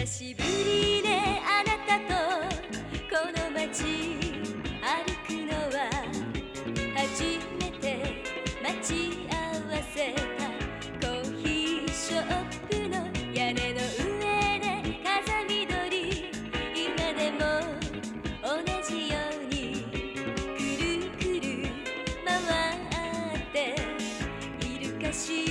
久しぶりねあなたとこの街歩くのは初めて待ち合わせたコーヒーショップの屋根の上で風緑今でも同じようにくるくる回っているかしら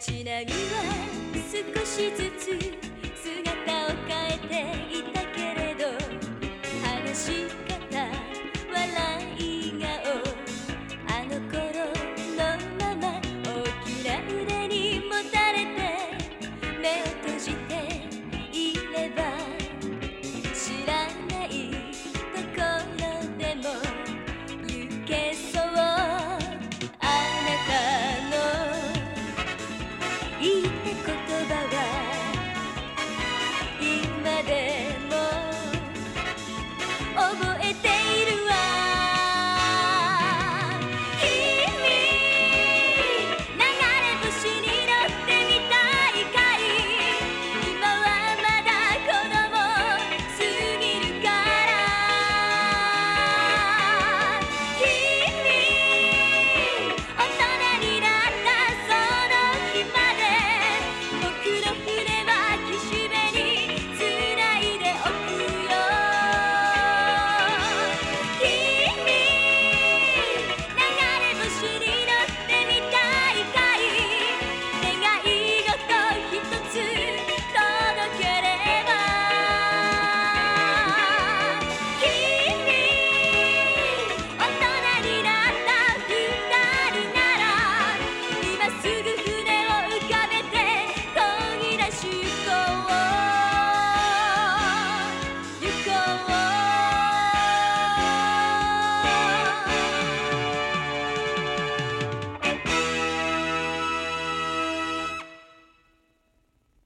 街並みは少しずつ姿を変えていた